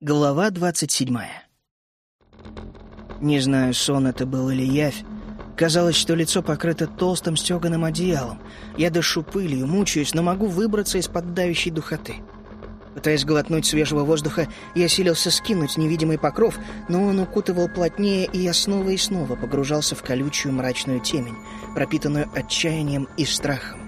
Глава двадцать седьмая. Не знаю, сон это был или явь. Казалось, что лицо покрыто толстым стеганым одеялом. Я дышу пылью, мучаюсь, но могу выбраться из-под давящей духоты. Пытаясь глотнуть свежего воздуха, я силился скинуть невидимый покров, но он укутывал плотнее, и я снова и снова погружался в колючую мрачную темень, пропитанную отчаянием и страхом.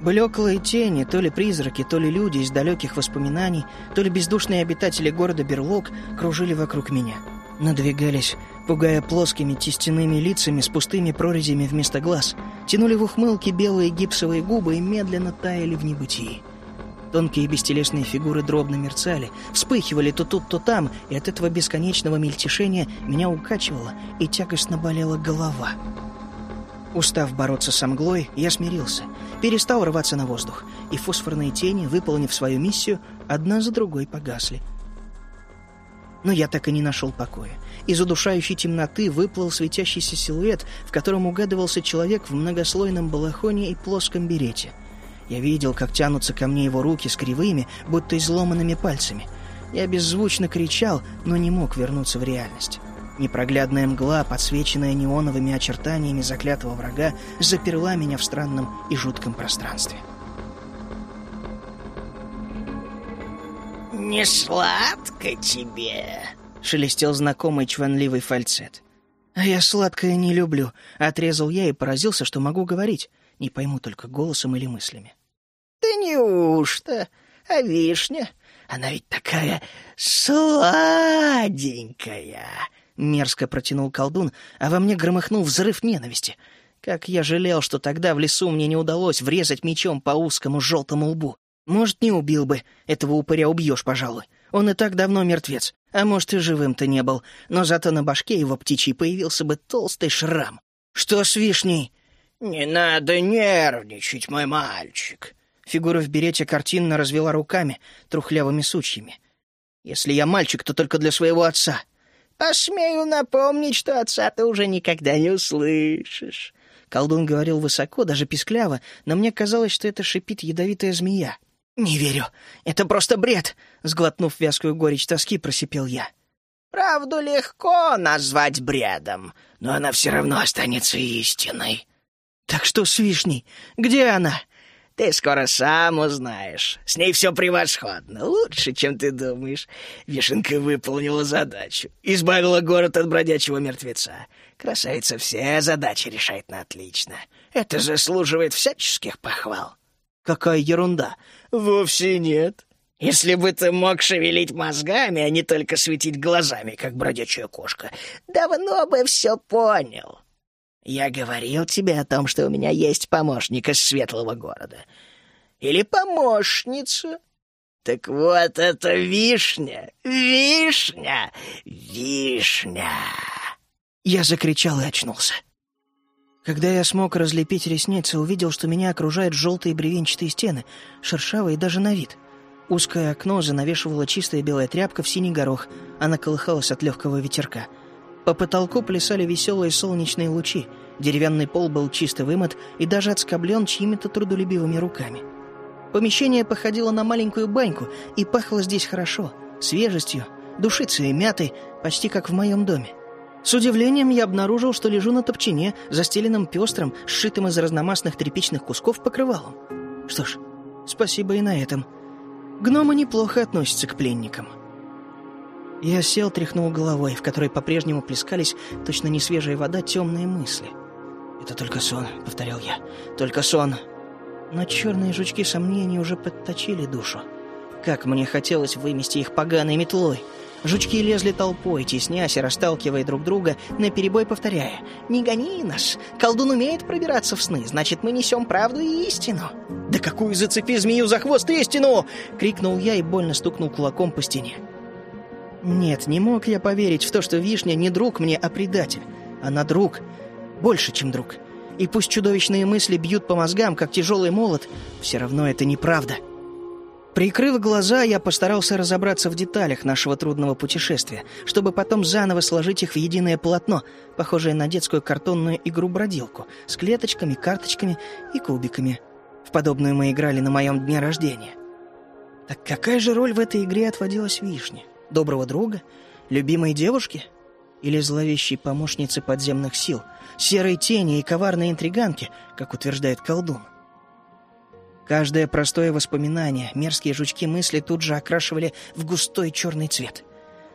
Блеклые тени, то ли призраки, то ли люди из далеких воспоминаний, то ли бездушные обитатели города Берлог кружили вокруг меня. Надвигались, пугая плоскими тестяными лицами с пустыми прорезями вместо глаз, тянули в ухмылки белые гипсовые губы и медленно таяли в небытии. Тонкие бестелесные фигуры дробно мерцали, вспыхивали то тут, то там, и от этого бесконечного мельтешения меня укачивало и тягостно болела голова. Устав бороться с мглой, я смирился, перестал рваться на воздух, и фосфорные тени, выполнив свою миссию, одна за другой погасли. Но я так и не нашел покоя. Из удушающей темноты выплыл светящийся силуэт, в котором угадывался человек в многослойном балахоне и плоском берете. Я видел, как тянутся ко мне его руки с кривыми, будто изломанными пальцами. Я беззвучно кричал, но не мог вернуться в реальность. Непроглядная мгла, подсвеченная неоновыми очертаниями заклятого врага, заперла меня в странном и жутком пространстве. «Не сладко тебе?» — шелестел знакомый чванливый фальцет. «А я сладкое не люблю», — отрезал я и поразился, что могу говорить. Не пойму только голосом или мыслями. «Да неужто? А вишня? Она ведь такая сладенькая!» Мерзко протянул колдун, а во мне громыхнул взрыв ненависти. Как я жалел, что тогда в лесу мне не удалось врезать мечом по узкому желтому лбу. Может, не убил бы. Этого упыря убьешь, пожалуй. Он и так давно мертвец. А может, и живым-то не был. Но зато на башке его птичьей появился бы толстый шрам. Что с вишней? «Не надо нервничать, мой мальчик!» Фигура в берете картинно развела руками, трухлявыми сучьями. «Если я мальчик, то только для своего отца. Посмею напомнить, что отца ты уже никогда не услышишь. Колдун говорил высоко, даже пискляво, но мне казалось, что это шипит ядовитая змея. «Не верю. Это просто бред!» Сглотнув вязкую горечь тоски, просипел я. «Правду легко назвать бредом, но она все равно останется истиной». «Так что с вишней? Где она?» Ты скоро сам узнаешь. С ней все превосходно, лучше, чем ты думаешь. Вишенка выполнила задачу. Избавила город от бродячего мертвеца. Красавица все задачи решает на отлично. Это заслуживает всяческих похвал. Какая ерунда. Вовсе нет. Если бы ты мог шевелить мозгами, а не только светить глазами, как бродячая кошка, давно бы все понял. Я говорил тебе о том, что у меня есть помощник из светлого города. Или помощница. Так вот это вишня, вишня, вишня. Я закричал и очнулся. Когда я смог разлепить ресницы, увидел, что меня окружают желтые бревенчатые стены, шершавые даже на вид. Узкое окно занавешивала чистая белая тряпка в синий горох, она колыхалась от легкого ветерка — по потолку плясали веселые солнечные лучи, деревянный пол был чисто вымыт и даже отскоблен чьими-то трудолюбивыми руками. Помещение походило на маленькую баньку и пахло здесь хорошо, свежестью, душицей и мятой, почти как в моем доме. С удивлением я обнаружил, что лежу на топчине, застеленном пестром, сшитым из разномастных тряпичных кусков покрывалом. Что ж, спасибо и на этом. Гномы неплохо относятся к пленникам. Я сел, тряхнул головой, в которой по-прежнему плескались, точно не свежая вода, темные мысли. «Это только сон», — повторял я. «Только сон». Но черные жучки сомнений уже подточили душу. Как мне хотелось вымести их поганой метлой. Жучки лезли толпой, теснясь и расталкивая друг друга, наперебой повторяя «Не гони нас! Колдун умеет пробираться в сны, значит, мы несем правду и истину!» «Да какую зацепи змею за хвост истину!» — крикнул я и больно стукнул кулаком по стене. Нет, не мог я поверить в то, что Вишня не друг мне, а предатель. Она друг. Больше, чем друг. И пусть чудовищные мысли бьют по мозгам, как тяжелый молот, все равно это неправда. Прикрыв глаза, я постарался разобраться в деталях нашего трудного путешествия, чтобы потом заново сложить их в единое полотно, похожее на детскую картонную игру-бродилку, с клеточками, карточками и кубиками. В подобную мы играли на моем дне рождения. Так какая же роль в этой игре отводилась Вишне? Доброго друга? Любимой девушки? Или зловещей помощницы подземных сил? Серой тени и коварной интриганки, как утверждает колдун? Каждое простое воспоминание, мерзкие жучки мысли тут же окрашивали в густой черный цвет.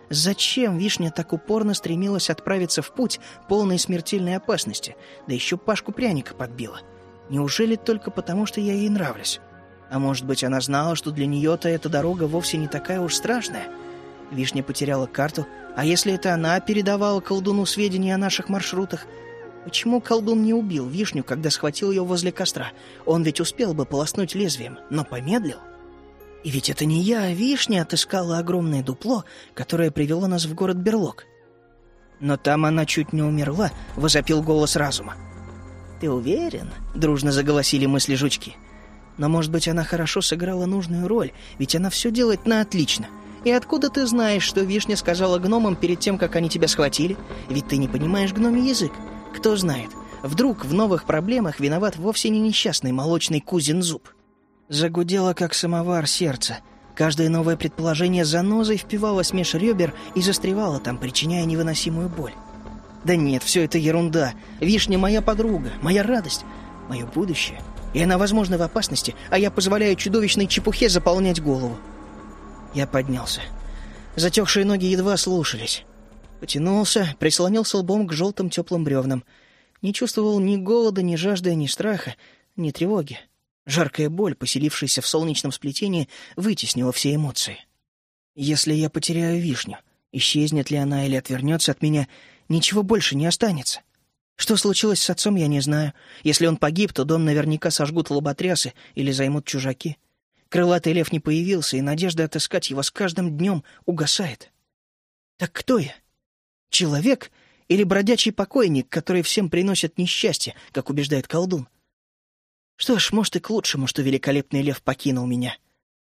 Зачем Вишня так упорно стремилась отправиться в путь, полной смертельной опасности, да еще Пашку пряника подбила? Неужели только потому, что я ей нравлюсь? А может быть, она знала, что для нее-то эта дорога вовсе не такая уж страшная? Вишня потеряла карту, а если это она передавала колдуну сведения о наших маршрутах? Почему колдун не убил Вишню, когда схватил ее возле костра? Он ведь успел бы полоснуть лезвием, но помедлил. И ведь это не я, а Вишня отыскала огромное дупло, которое привело нас в город Берлог. Но там она чуть не умерла, возопил голос разума. «Ты уверен?» — дружно заголосили мысли жучки. «Но, может быть, она хорошо сыграла нужную роль, ведь она все делает на отлично. И откуда ты знаешь, что Вишня сказала гномам перед тем, как они тебя схватили? Ведь ты не понимаешь гномий язык. Кто знает, вдруг в новых проблемах виноват вовсе не несчастный молочный кузин зуб». Загудело, как самовар, сердце. Каждое новое предположение занозой впивалось меж ребер и застревало там, причиняя невыносимую боль. Да нет, все это ерунда. Вишня моя подруга, моя радость, мое будущее. И она, возможно, в опасности, а я позволяю чудовищной чепухе заполнять голову. Я поднялся. Затекшие ноги едва слушались. Потянулся, прислонился лбом к желтым теплым бревнам. Не чувствовал ни голода, ни жажды, ни страха, ни тревоги. Жаркая боль, поселившаяся в солнечном сплетении, вытеснила все эмоции. Если я потеряю вишню, исчезнет ли она или отвернется от меня, ничего больше не останется. Что случилось с отцом, я не знаю. Если он погиб, то дом наверняка сожгут лоботрясы или займут чужаки. Крылатый лев не появился, и надежда отыскать его с каждым днем угасает. Так кто я? Человек или бродячий покойник, который всем приносит несчастье, как убеждает колдун? Что ж, может и к лучшему, что великолепный лев покинул меня.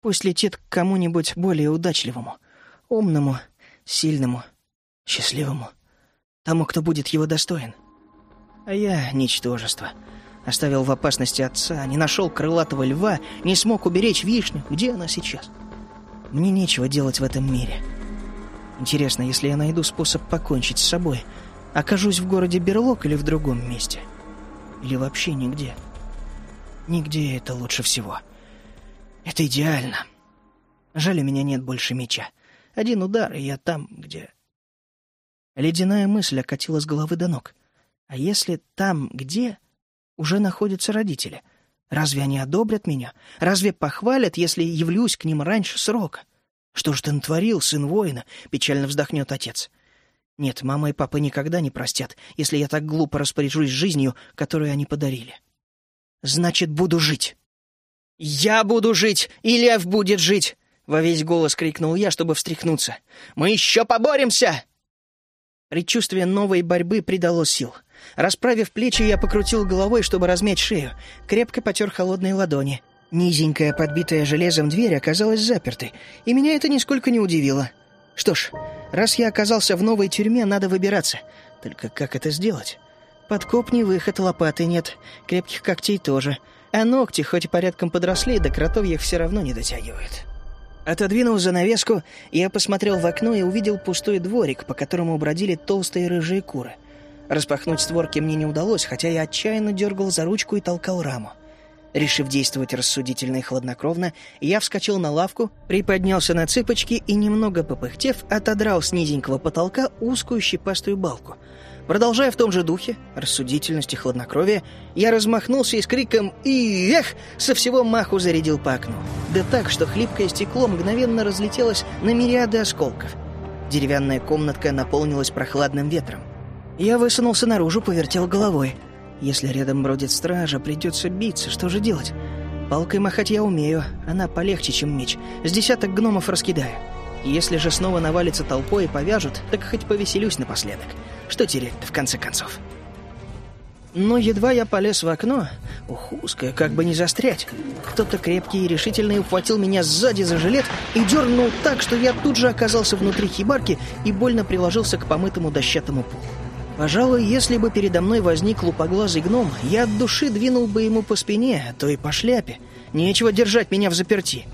Пусть летит к кому-нибудь более удачливому, умному, сильному, счастливому, тому, кто будет его достоин. А я — ничтожество. Оставил в опасности отца, не нашел крылатого льва, не смог уберечь вишню. Где она сейчас? Мне нечего делать в этом мире. Интересно, если я найду способ покончить с собой, окажусь в городе Берлок или в другом месте? Или вообще нигде?» Нигде это лучше всего. Это идеально. Жаль, у меня нет больше меча. Один удар, и я там, где... Ледяная мысль окатила с головы до ног. А если там, где, уже находятся родители? Разве они одобрят меня? Разве похвалят, если явлюсь к ним раньше срока? Что ж ты натворил, сын воина? Печально вздохнет отец. Нет, мама и папа никогда не простят, если я так глупо распоряжусь жизнью, которую они подарили. Значит, буду жить. «Я буду жить, и лев будет жить!» — во весь голос крикнул я, чтобы встряхнуться. «Мы еще поборемся!» Предчувствие новой борьбы придало сил. Расправив плечи, я покрутил головой, чтобы размять шею. Крепко потер холодные ладони. Низенькая, подбитая железом дверь оказалась запертой, и меня это нисколько не удивило. Что ж, раз я оказался в новой тюрьме, надо выбираться. Только как это сделать? Подкоп не выход, лопаты нет, крепких когтей тоже. А ногти, хоть и порядком подросли, до кротовьих все равно не дотягивают. Отодвинув занавеску, я посмотрел в окно и увидел пустой дворик, по которому бродили толстые рыжие куры. Распахнуть створки мне не удалось, хотя я отчаянно дергал за ручку и толкал раму. Решив действовать рассудительно и хладнокровно, я вскочил на лавку, приподнялся на цыпочки и, немного попыхтев, отодрал с низенького потолка узкую щепастую балку — Продолжая в том же духе, рассудительности, хладнокровия, я размахнулся и с криком «И эх!» со всего маху зарядил по окну. Да так, что хлипкое стекло мгновенно разлетелось на мириады осколков. Деревянная комнатка наполнилась прохладным ветром. Я высунулся наружу, повертел головой. Если рядом бродит стража, придется биться, что же делать? Палкой махать я умею, она полегче, чем меч. С десяток гномов раскидаю. Если же снова навалится толпой и повяжут, так хоть повеселюсь напоследок. Что терять-то, в конце концов? Но едва я полез в окно, ух, узкое, как бы не застрять, кто-то крепкий и решительный ухватил меня сзади за жилет и дернул так, что я тут же оказался внутри хибарки и больно приложился к помытому дощатому полу. Пожалуй, если бы передо мной возник лупоглазый гном, я от души двинул бы ему по спине, а то и по шляпе. Нечего держать меня в заперти.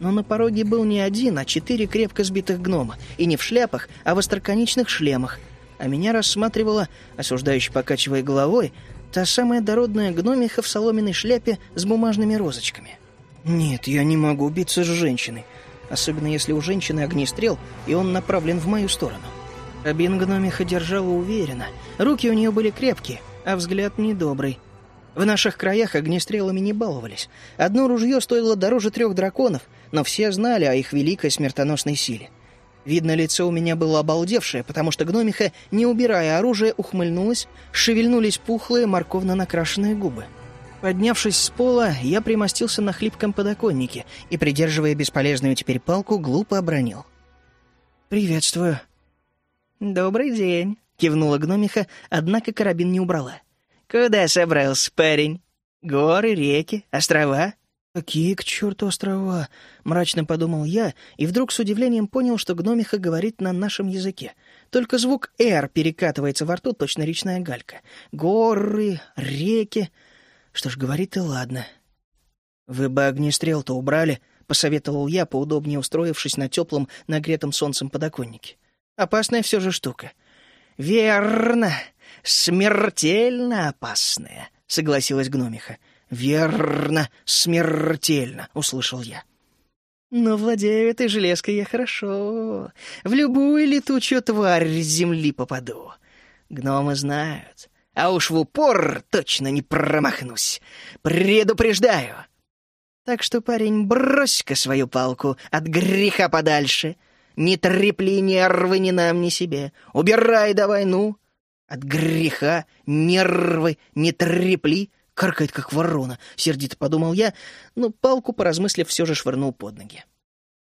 Но на пороге был не один, а четыре крепко сбитых гнома. И не в шляпах, а в остроконечных шлемах. А меня рассматривала, осуждающе покачивая головой, та самая дородная гномиха в соломенной шляпе с бумажными розочками. Нет, я не могу биться с женщиной. Особенно если у женщины огнестрел, и он направлен в мою сторону. Рабин гномиха держала уверенно. Руки у нее были крепкие, а взгляд недобрый. В наших краях огнестрелами не баловались. Одно ружье стоило дороже трех драконов, но все знали о их великой смертоносной силе. Видно, лицо у меня было обалдевшее, потому что гномиха, не убирая оружие, ухмыльнулась, шевельнулись пухлые морковно накрашенные губы. Поднявшись с пола, я примостился на хлипком подоконнике и, придерживая бесполезную теперь палку, глупо обронил. «Приветствую», «Добрый день», — кивнула гномиха, однако карабин не убрала. «Куда собрался парень? Горы, реки, острова?» «Какие к черту острова?» — мрачно подумал я, и вдруг с удивлением понял, что гномиха говорит на нашем языке. Только звук «р» перекатывается во рту, точно речная галька. «Горы, реки...» Что ж, говорит и ладно. «Вы бы огнестрел-то убрали», — посоветовал я, поудобнее устроившись на теплом, нагретом солнцем подоконнике. Опасная все же штука. «Верно. Смертельно опасная», — согласилась гномиха. «Верно, смертельно», — услышал я. «Но владею этой железкой я хорошо. В любую летучую тварь с земли попаду. Гномы знают. А уж в упор точно не промахнусь. Предупреждаю. Так что, парень, брось-ка свою палку от греха подальше. Не трепли нервы ни нам, ни себе. Убирай давай, ну. От греха нервы не трепли. Каркает, как ворона, сердито подумал я, но палку, поразмыслив, все же швырнул под ноги.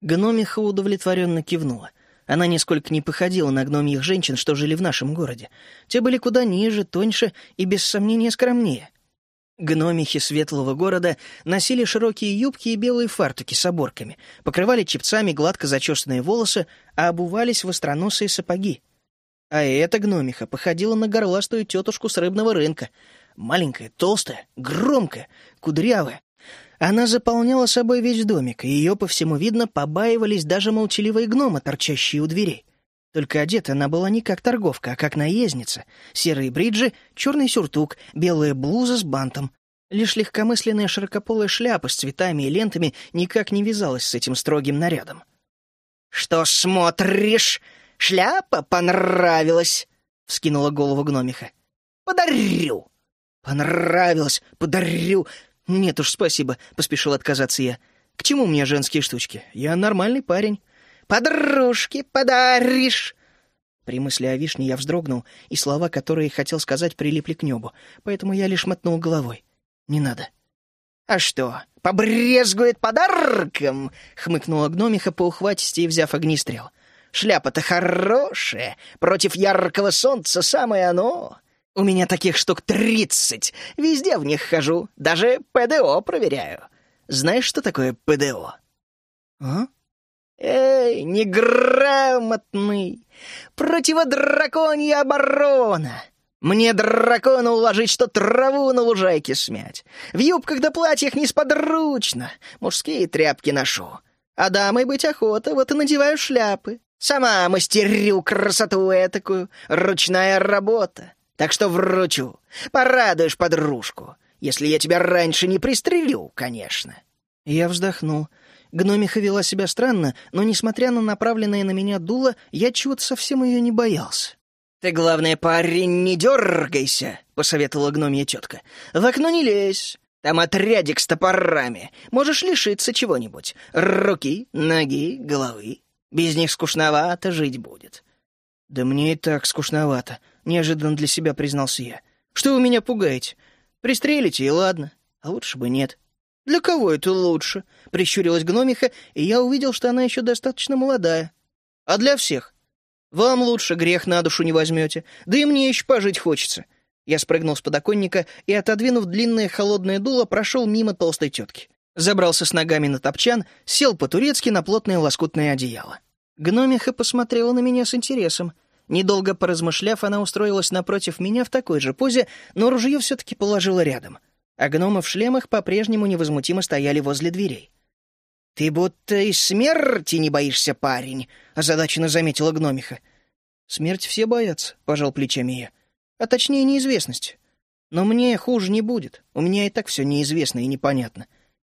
Гномиха удовлетворенно кивнула. Она нисколько не походила на гномьих женщин, что жили в нашем городе. Те были куда ниже, тоньше и, без сомнения, скромнее. Гномихи светлого города носили широкие юбки и белые фартуки с оборками, покрывали чепцами гладко зачесанные волосы, а обувались в остроносые сапоги. А эта гномиха походила на горластую тетушку с рыбного рынка. Маленькая, толстая, громкая, кудрявая. Она заполняла собой весь домик, и ее, по всему видно, побаивались даже молчаливые гномы, торчащие у дверей. Только одета она была не как торговка, а как наездница. Серые бриджи, черный сюртук, белая блуза с бантом. Лишь легкомысленная широкополая шляпа с цветами и лентами никак не вязалась с этим строгим нарядом. «Что смотришь? Шляпа понравилась!» — вскинула голову гномиха. «Подарю!» «Понравилось! Подарю!» «Нет уж, спасибо», — поспешил отказаться я. «К чему мне женские штучки? Я нормальный парень». Подружки подаришь!» При мысли о вишне я вздрогнул, и слова, которые хотел сказать, прилипли к небу, поэтому я лишь мотнул головой. «Не надо». «А что, побрезгует подарком?» — хмыкнула гномиха по ухватисти и взяв огнестрел. «Шляпа-то хорошая, против яркого солнца самое оно. У меня таких штук тридцать, везде в них хожу, даже ПДО проверяю. Знаешь, что такое ПДО?» «А?» «Эй, неграмотный! Противодраконья оборона! Мне дракона уложить, что траву на лужайке смять. В юбках да платьях несподручно. Мужские тряпки ношу. А дамой быть охота, вот и надеваю шляпы. Сама мастерю красоту этакую, ручная работа. Так что вручу. Порадуешь подружку. Если я тебя раньше не пристрелю, конечно». Я вздохнул. Гномиха вела себя странно, но, несмотря на направленное на меня дуло, я чего-то совсем ее не боялся. «Ты, главное, парень, не дергайся», — посоветовала гномья тетка. «В окно не лезь. Там отрядик с топорами. Можешь лишиться чего-нибудь. Руки, ноги, головы. Без них скучновато жить будет». «Да мне и так скучновато», — неожиданно для себя признался я. «Что вы меня пугаете? Пристрелите, и ладно. А лучше бы нет». «Для кого это лучше?» — прищурилась гномиха, и я увидел, что она еще достаточно молодая. «А для всех. Вам лучше грех на душу не возьмете, да и мне еще пожить хочется». Я спрыгнул с подоконника и, отодвинув длинное холодное дуло, прошел мимо толстой тетки. Забрался с ногами на топчан, сел по-турецки на плотное лоскутное одеяло. Гномиха посмотрела на меня с интересом. Недолго поразмышляв, она устроилась напротив меня в такой же позе, но ружье все-таки положила рядом — а гномы в шлемах по-прежнему невозмутимо стояли возле дверей. «Ты будто и смерти не боишься, парень», — озадаченно заметила гномиха. «Смерть все боятся», — пожал плечами я. «А точнее, неизвестность. Но мне хуже не будет. У меня и так все неизвестно и непонятно».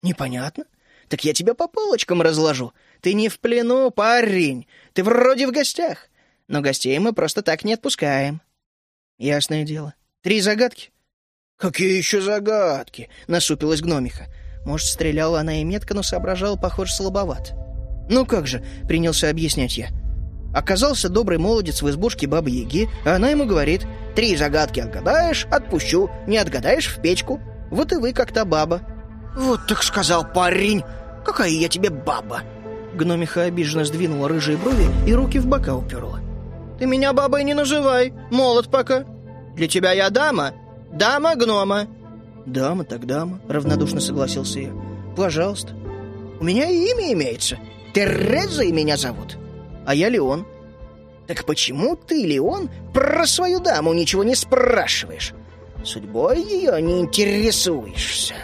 «Непонятно? Так я тебя по полочкам разложу. Ты не в плену, парень. Ты вроде в гостях. Но гостей мы просто так не отпускаем». «Ясное дело. Три загадки?» «Какие еще загадки?» — насупилась гномиха. Может, стреляла она и метко, но соображала, похоже, слабоват. «Ну как же», — принялся объяснять я. Оказался добрый молодец в избушке Бабы-Яги, а она ему говорит, «Три загадки отгадаешь — отпущу, не отгадаешь — в печку. Вот и вы как то баба». «Вот так сказал парень! Какая я тебе баба!» Гномиха обиженно сдвинула рыжие брови и руки в бока уперла. «Ты меня бабой не называй, молод пока. Для тебя я дама, дама гнома. «Дама так дама», — равнодушно согласился я. «Пожалуйста». «У меня и имя имеется. Терезой меня зовут. А я Леон». «Так почему ты, Леон, про свою даму ничего не спрашиваешь? Судьбой ее не интересуешься?»